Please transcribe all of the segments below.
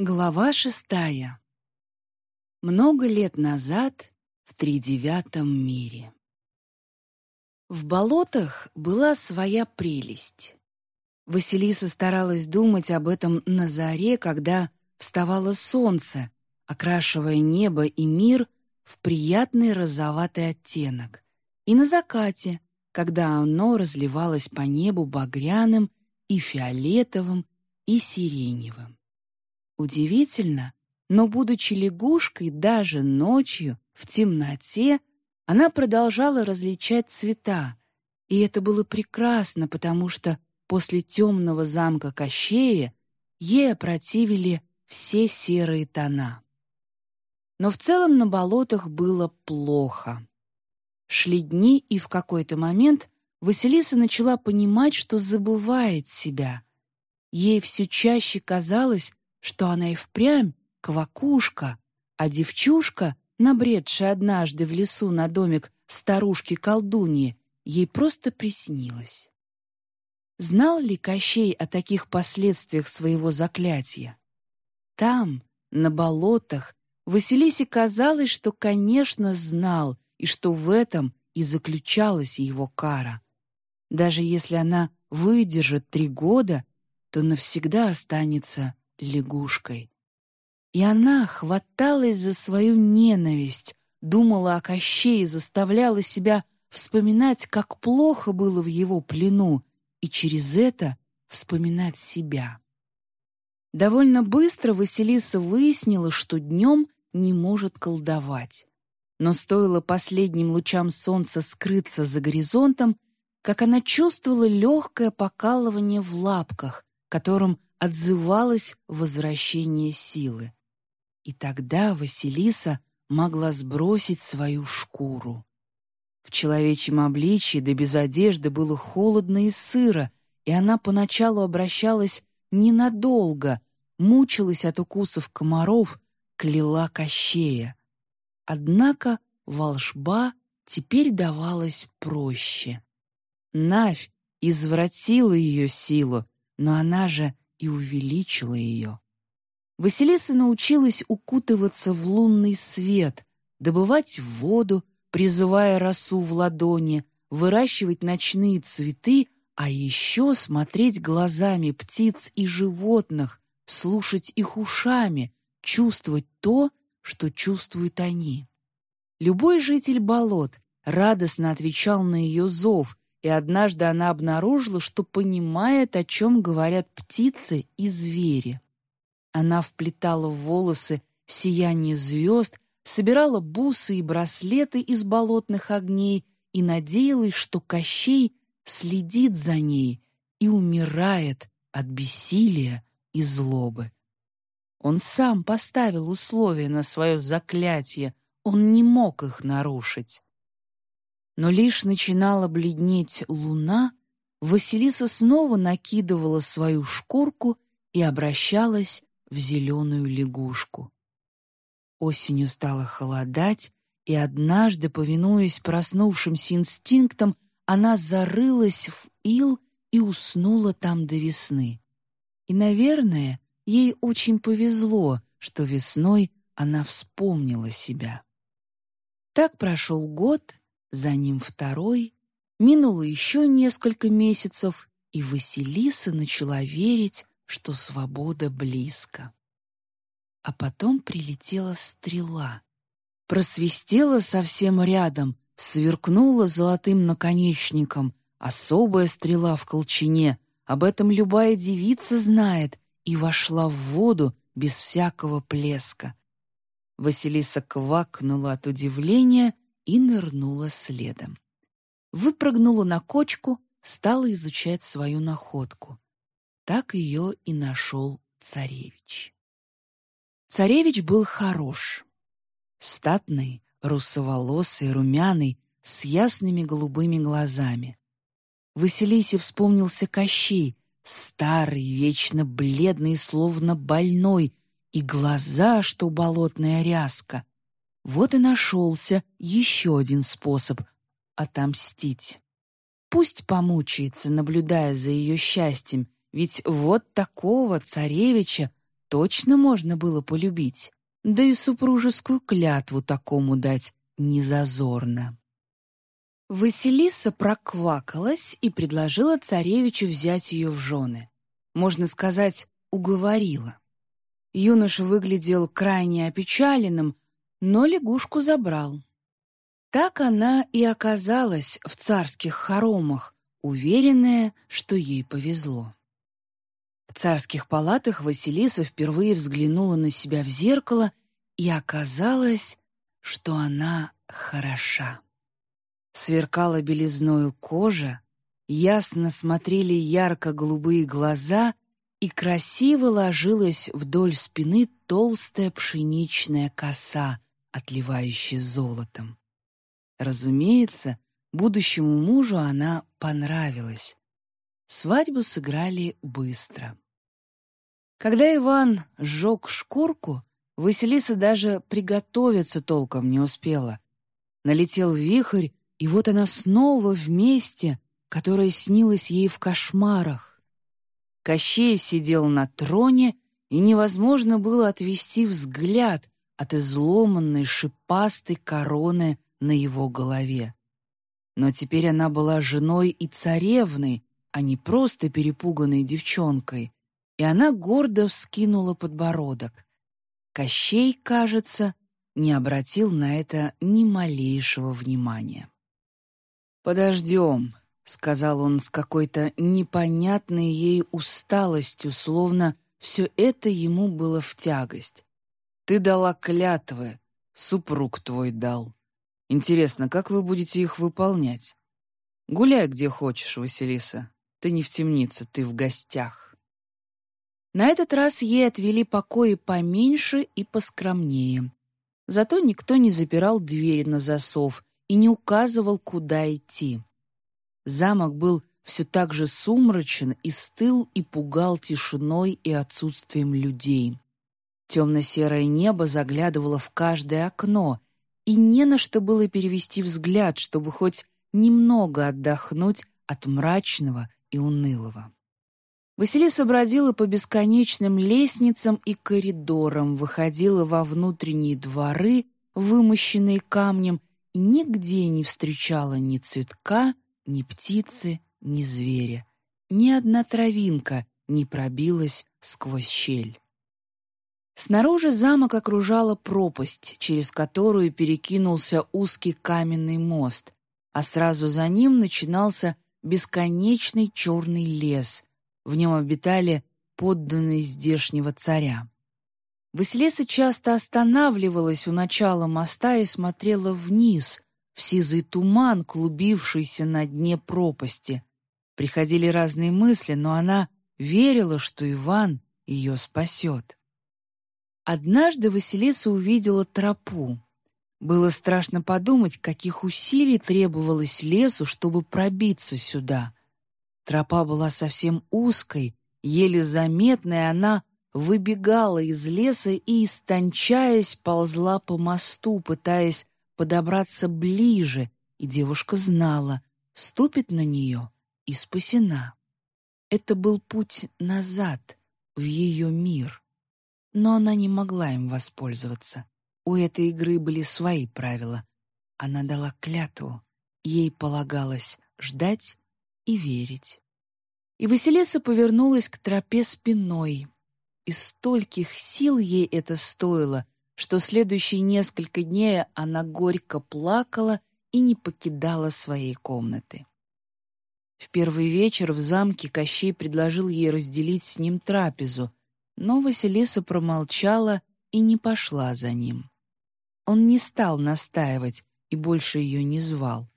Глава шестая. Много лет назад в тридевятом мире. В болотах была своя прелесть. Василиса старалась думать об этом на заре, когда вставало солнце, окрашивая небо и мир в приятный розоватый оттенок, и на закате, когда оно разливалось по небу багряным и фиолетовым и сиреневым. Удивительно, но, будучи лягушкой, даже ночью, в темноте, она продолжала различать цвета, и это было прекрасно, потому что после темного замка Кощея ей опротивили все серые тона. Но в целом на болотах было плохо. Шли дни, и в какой-то момент Василиса начала понимать, что забывает себя. Ей все чаще казалось, что она и впрямь квакушка, а девчушка, набредшая однажды в лесу на домик старушки-колдуньи, ей просто приснилась. Знал ли Кощей о таких последствиях своего заклятия? Там, на болотах, Василисе казалось, что, конечно, знал, и что в этом и заключалась его кара. Даже если она выдержит три года, то навсегда останется лягушкой. И она хваталась за свою ненависть, думала о Кощее, заставляла себя вспоминать, как плохо было в его плену, и через это вспоминать себя. Довольно быстро Василиса выяснила, что днем не может колдовать. Но стоило последним лучам солнца скрыться за горизонтом, как она чувствовала легкое покалывание в лапках, которым отзывалось возвращение силы. И тогда Василиса могла сбросить свою шкуру. В человечьем обличье да без одежды было холодно и сыро, и она поначалу обращалась ненадолго, мучилась от укусов комаров, кляла Кощея. Однако волшба теперь давалась проще. Навь извратила ее силу, но она же и увеличила ее. Василиса научилась укутываться в лунный свет, добывать воду, призывая росу в ладони, выращивать ночные цветы, а еще смотреть глазами птиц и животных, слушать их ушами, чувствовать то, что чувствуют они. Любой житель болот радостно отвечал на ее зов, и однажды она обнаружила, что понимает, о чем говорят птицы и звери. Она вплетала в волосы сияние звезд, собирала бусы и браслеты из болотных огней и надеялась, что Кощей следит за ней и умирает от бессилия и злобы. Он сам поставил условия на свое заклятие, он не мог их нарушить. Но лишь начинала бледнеть луна, Василиса снова накидывала свою шкурку и обращалась в зеленую лягушку. Осенью стало холодать, и однажды, повинуясь проснувшимся инстинктам, она зарылась в ил и уснула там до весны. И, наверное, ей очень повезло, что весной она вспомнила себя. Так прошел год, за ним второй, минуло еще несколько месяцев, и Василиса начала верить, что свобода близко. А потом прилетела стрела. Просвистела совсем рядом, сверкнула золотым наконечником. Особая стрела в колчине, об этом любая девица знает, и вошла в воду без всякого плеска. Василиса квакнула от удивления — и нырнула следом. Выпрыгнула на кочку, стала изучать свою находку. Так ее и нашел царевич. Царевич был хорош. Статный, русоволосый, румяный, с ясными голубыми глазами. Василисе вспомнился Кощей, старый, вечно бледный, словно больной, и глаза, что болотная ряска, вот и нашелся еще один способ отомстить. Пусть помучается, наблюдая за ее счастьем, ведь вот такого царевича точно можно было полюбить, да и супружескую клятву такому дать незазорно. Василиса проквакалась и предложила царевичу взять ее в жены. Можно сказать, уговорила. Юноша выглядел крайне опечаленным, но лягушку забрал. Так она и оказалась в царских хоромах, уверенная, что ей повезло. В царских палатах Василиса впервые взглянула на себя в зеркало, и оказалось, что она хороша. Сверкала белизною кожа, ясно смотрели ярко-голубые глаза и красиво ложилась вдоль спины толстая пшеничная коса, отливающая золотом. Разумеется, будущему мужу она понравилась. Свадьбу сыграли быстро. Когда Иван сжег шкурку, Василиса даже приготовиться толком не успела. Налетел вихрь, и вот она снова вместе, которая снилась ей в кошмарах. Кощей сидел на троне, и невозможно было отвести взгляд от изломанной шипастой короны на его голове. Но теперь она была женой и царевной, а не просто перепуганной девчонкой, и она гордо вскинула подбородок. Кощей, кажется, не обратил на это ни малейшего внимания. «Подождем», — сказал он с какой-то непонятной ей усталостью, словно все это ему было в тягость. «Ты дала клятвы, супруг твой дал. Интересно, как вы будете их выполнять? Гуляй где хочешь, Василиса. Ты не в темнице, ты в гостях». На этот раз ей отвели покои поменьше и поскромнее. Зато никто не запирал дверь на засов, и не указывал, куда идти. Замок был все так же сумрачен и стыл и пугал тишиной и отсутствием людей. Темно-серое небо заглядывало в каждое окно, и не на что было перевести взгляд, чтобы хоть немного отдохнуть от мрачного и унылого. Василиса бродила по бесконечным лестницам и коридорам, выходила во внутренние дворы, вымощенные камнем, и нигде не встречала ни цветка, ни птицы, ни зверя. Ни одна травинка не пробилась сквозь щель. Снаружи замок окружала пропасть, через которую перекинулся узкий каменный мост, а сразу за ним начинался бесконечный черный лес. В нем обитали подданные здешнего царя. Василиса часто останавливалась у начала моста и смотрела вниз, в сизый туман, клубившийся на дне пропасти. Приходили разные мысли, но она верила, что Иван ее спасет. Однажды Василиса увидела тропу. Было страшно подумать, каких усилий требовалось лесу, чтобы пробиться сюда. Тропа была совсем узкой, еле заметной, она выбегала из леса и, истончаясь, ползла по мосту, пытаясь подобраться ближе, и девушка знала, ступит на нее и спасена. Это был путь назад, в ее мир. Но она не могла им воспользоваться. У этой игры были свои правила. Она дала клятву. Ей полагалось ждать и верить. И Василиса повернулась к тропе спиной, и стольких сил ей это стоило, что следующие несколько дней она горько плакала и не покидала своей комнаты. В первый вечер в замке Кощей предложил ей разделить с ним трапезу, но Василиса промолчала и не пошла за ним. Он не стал настаивать и больше ее не звал.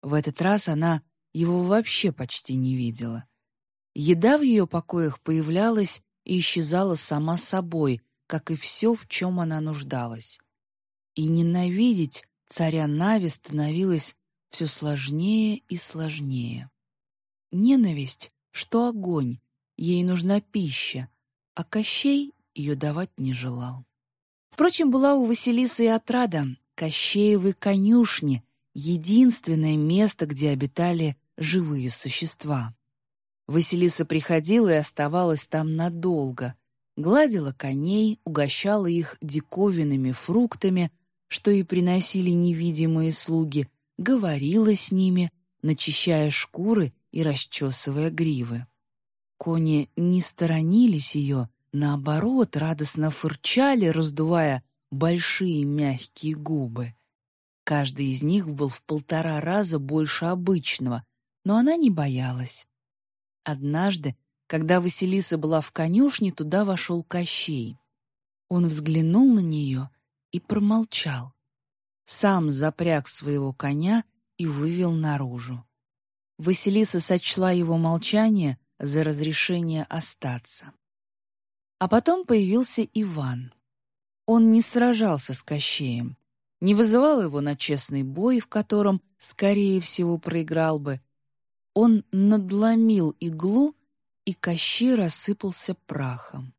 В этот раз она его вообще почти не видела. Еда в ее покоях появлялась и исчезала сама собой, как и все, в чем она нуждалась. И ненавидеть царя Нави становилось все сложнее и сложнее. Ненависть, что огонь, ей нужна пища, а Кощей ее давать не желал. Впрочем, была у Василисы и отрада, Кощеевы конюшни, единственное место, где обитали живые существа. Василиса приходила и оставалась там надолго. гладила коней, угощала их диковинными фруктами, что и приносили невидимые слуги, говорила с ними, начищая шкуры и расчесывая гривы. Кони не сторонились ее, наоборот, радостно фырчали, раздувая большие мягкие губы. Каждый из них был в полтора раза больше обычного, но она не боялась. Однажды, когда Василиса была в конюшне, туда вошел Кощей. Он взглянул на нее и промолчал. Сам запряг своего коня и вывел наружу. Василиса сочла его молчание за разрешение остаться. А потом появился Иван. Он не сражался с Кощеем, не вызывал его на честный бой, в котором, скорее всего, проиграл бы. Он надломил иглу, и Кощей рассыпался прахом.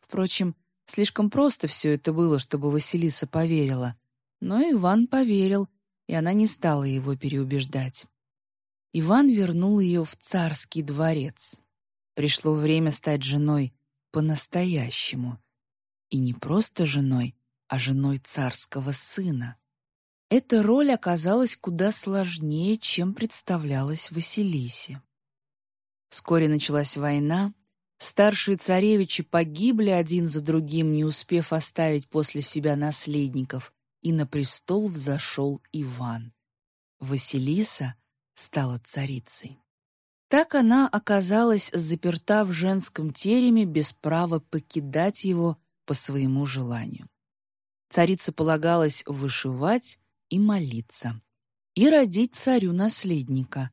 Впрочем, слишком просто все это было, чтобы Василиса поверила. Но Иван поверил, и она не стала его переубеждать. Иван вернул ее в царский дворец. Пришло время стать женой по-настоящему. И не просто женой, а женой царского сына. Эта роль оказалась куда сложнее, чем представлялась Василисе. Вскоре началась война, старшие царевичи погибли один за другим, не успев оставить после себя наследников, и на престол взошел Иван. Василиса стала царицей. Так она оказалась заперта в женском тереме без права покидать его по своему желанию. Царица полагалась вышивать и молиться, и родить царю наследника.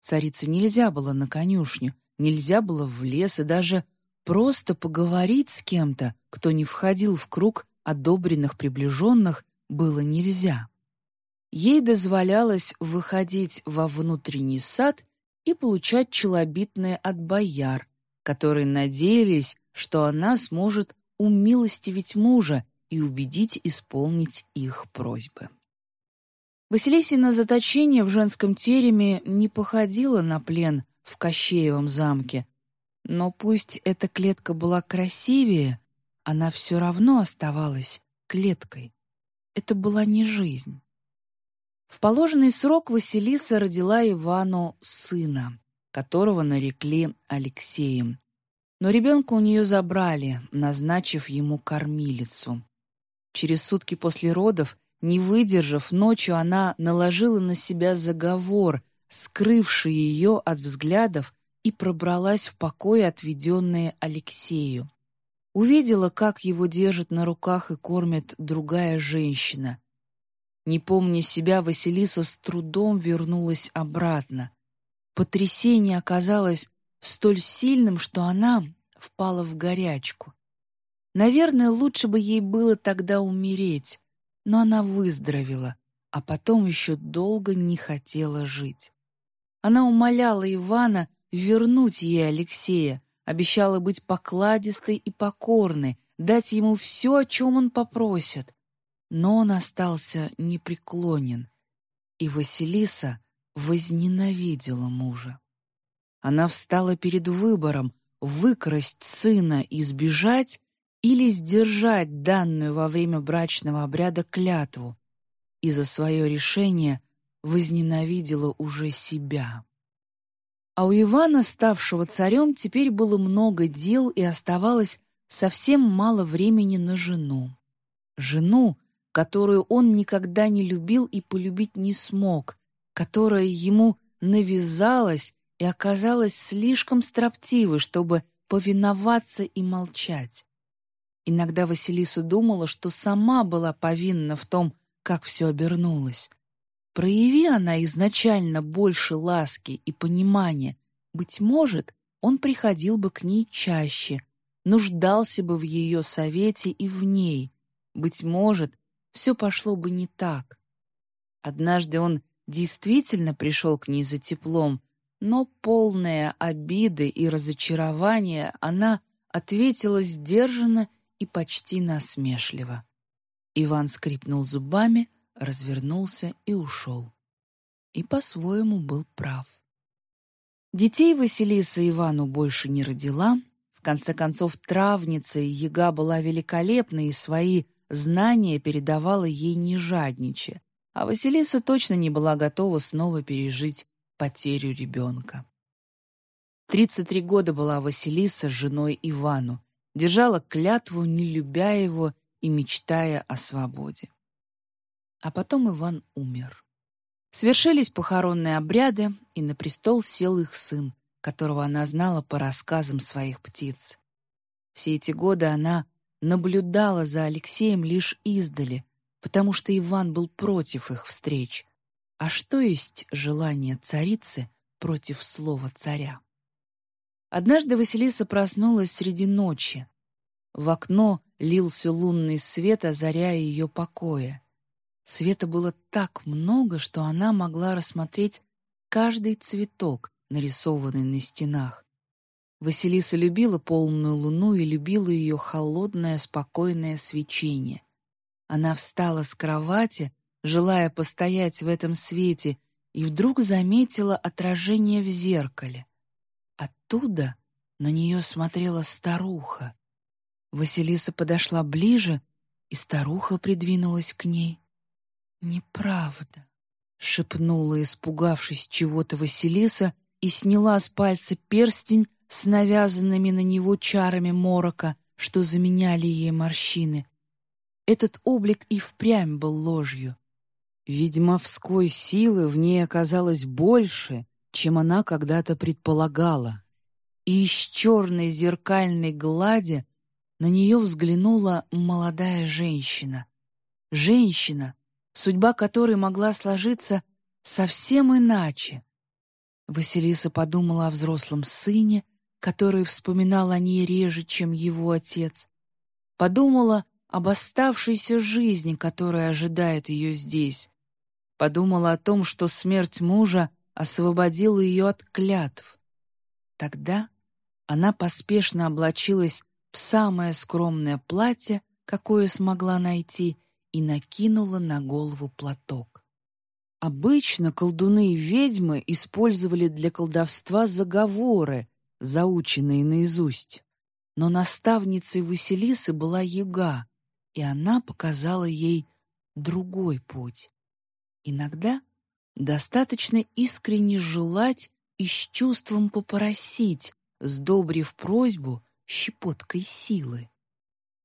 Царице нельзя было на конюшню, нельзя было в лес и даже просто поговорить с кем-то, кто не входил в круг одобренных приближенных, было нельзя. Ей дозволялось выходить во внутренний сад и получать челобитные от бояр, которые надеялись, что она сможет умилостивить мужа и убедить исполнить их просьбы. Василисина заточение в женском тереме не походило на плен в Кощеевом замке, но пусть эта клетка была красивее, она все равно оставалась клеткой. Это была не жизнь. В положенный срок Василиса родила Ивану сына, которого нарекли Алексеем. Но ребенка у нее забрали, назначив ему кормилицу. Через сутки после родов, не выдержав, ночью она наложила на себя заговор, скрывший ее от взглядов, и пробралась в покой, отведенные Алексею. Увидела, как его держит на руках и кормит другая женщина. Не помня себя, Василиса с трудом вернулась обратно. Потрясение оказалось столь сильным, что она впала в горячку. Наверное, лучше бы ей было тогда умереть, но она выздоровела, а потом еще долго не хотела жить. Она умоляла Ивана вернуть ей Алексея, обещала быть покладистой и покорной, дать ему все, о чем он попросит. Но он остался непреклонен, и Василиса возненавидела мужа. Она встала перед выбором выкрасть сына и сбежать или сдержать данную во время брачного обряда клятву, и за свое решение возненавидела уже себя. А у Ивана, ставшего царем, теперь было много дел и оставалось совсем мало времени на жену. Жену, которую он никогда не любил и полюбить не смог, которая ему навязалась и оказалась слишком строптивой, чтобы повиноваться и молчать. Иногда Василиса думала, что сама была повинна в том, как все обернулось. Прояви она изначально больше ласки и понимания, быть может, он приходил бы к ней чаще, нуждался бы в ее совете и в ней. Быть может, все пошло бы не так. Однажды он действительно пришел к ней за теплом, но полная обиды и разочарования она ответила сдержанно и почти насмешливо. Иван скрипнул зубами, развернулся и ушел. И по-своему был прав. Детей Василиса Ивану больше не родила, в конце концов, травница и яга была великолепна и свои знания передавала ей не жадничая, а Василиса точно не была готова снова пережить потерю ребенка. 33 года была Василиса женой Ивану, держала клятву, не любя его и мечтая о свободе. А потом Иван умер. Свершились похоронные обряды, и на престол сел их сын, которого она знала по рассказам своих птиц. Все эти годы она наблюдала за Алексеем лишь издали, потому что Иван был против их встреч. А что есть желание царицы против слова царя? Однажды Василиса проснулась среди ночи. В окно лился лунный свет, озаряя ее покоя. Света было так много, что она могла рассмотреть каждый цветок, нарисованный на стенах. Василиса любила полную луну и любила ее холодное, спокойное свечение. Она встала с кровати, желая постоять в этом свете, и вдруг заметила отражение в зеркале. Оттуда на нее смотрела старуха. Василиса подошла ближе, и старуха придвинулась к ней. «Неправда», — шепнула, испугавшись чего-то Василиса, и сняла с пальца перстень с навязанными на него чарами морока, что заменяли ей морщины. Этот облик и впрямь был ложью. Ведьмовской силы в ней оказалось больше, чем она когда-то предполагала. И из черной зеркальной глади на нее взглянула молодая женщина. Женщина, судьба которой могла сложиться совсем иначе. Василиса подумала о взрослом сыне, который вспоминал о ней реже, чем его отец. Подумала об оставшейся жизни, которая ожидает ее здесь. Подумала о том, что смерть мужа освободила ее от клятв. Тогда она поспешно облачилась в самое скромное платье, какое смогла найти, и накинула на голову платок. Обычно колдуны и ведьмы использовали для колдовства заговоры, заученные наизусть. Но наставницей Василисы была яга, и она показала ей другой путь. Иногда достаточно искренне желать и с чувством попросить, сдобрив просьбу щепоткой силы.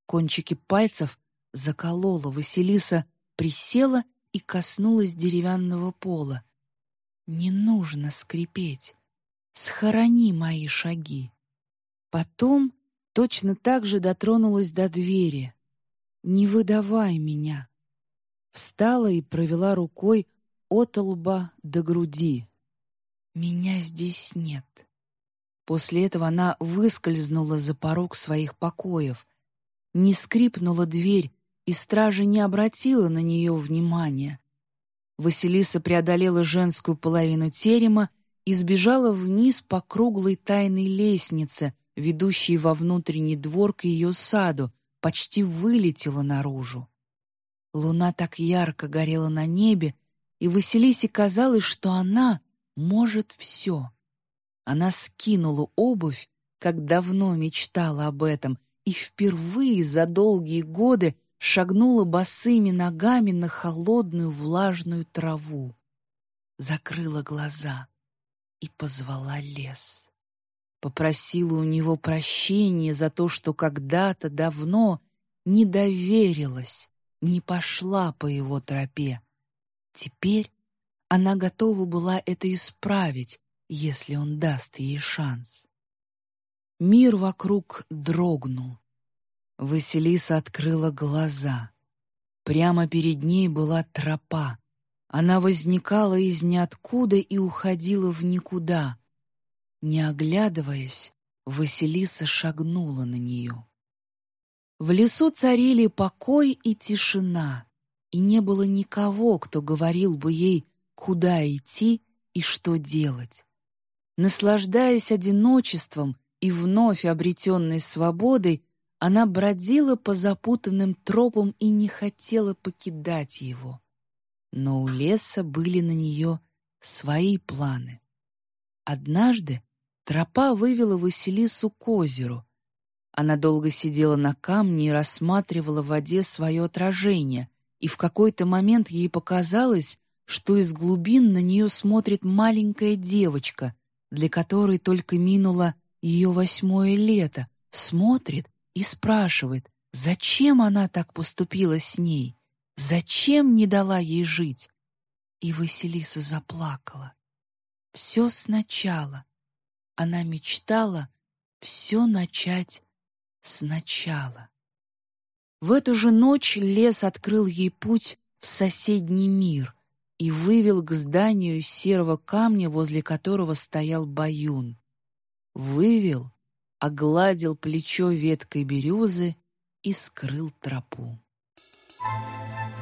Кончики пальцев заколола Василиса, присела и коснулась деревянного пола. «Не нужно скрипеть. Схорони мои шаги». Потом точно так же дотронулась до двери. «Не выдавай меня». Встала и провела рукой от лба до груди. «Меня здесь нет». После этого она выскользнула за порог своих покоев. Не скрипнула дверь, и стража не обратила на нее внимания. Василиса преодолела женскую половину терема и сбежала вниз по круглой тайной лестнице, ведущей во внутренний двор к ее саду, почти вылетела наружу. Луна так ярко горела на небе, и Василисе казалось, что она может все. Она скинула обувь, как давно мечтала об этом, и впервые за долгие годы шагнула босыми ногами на холодную влажную траву. Закрыла глаза и позвала лес. Попросила у него прощения за то, что когда-то давно не доверилась, не пошла по его тропе. Теперь она готова была это исправить, если он даст ей шанс. Мир вокруг дрогнул. Василиса открыла глаза. Прямо перед ней была тропа. Она возникала из ниоткуда и уходила в никуда. Не оглядываясь, Василиса шагнула на нее. В лесу царили покой и тишина, и не было никого, кто говорил бы ей, куда идти и что делать. Наслаждаясь одиночеством и вновь обретенной свободой, она бродила по запутанным тропам и не хотела покидать его. Но у леса были на нее свои планы. Однажды тропа вывела Василису к озеру, Она долго сидела на камне и рассматривала в воде свое отражение, и в какой-то момент ей показалось, что из глубин на нее смотрит маленькая девочка, для которой только минуло ее восьмое лето, смотрит и спрашивает, зачем она так поступила с ней, зачем не дала ей жить. И Василиса заплакала. Все сначала. Она мечтала все начать сначала. В эту же ночь лес открыл ей путь в соседний мир и вывел к зданию серого камня, возле которого стоял баюн. Вывел, огладил плечо веткой березы и скрыл тропу. Música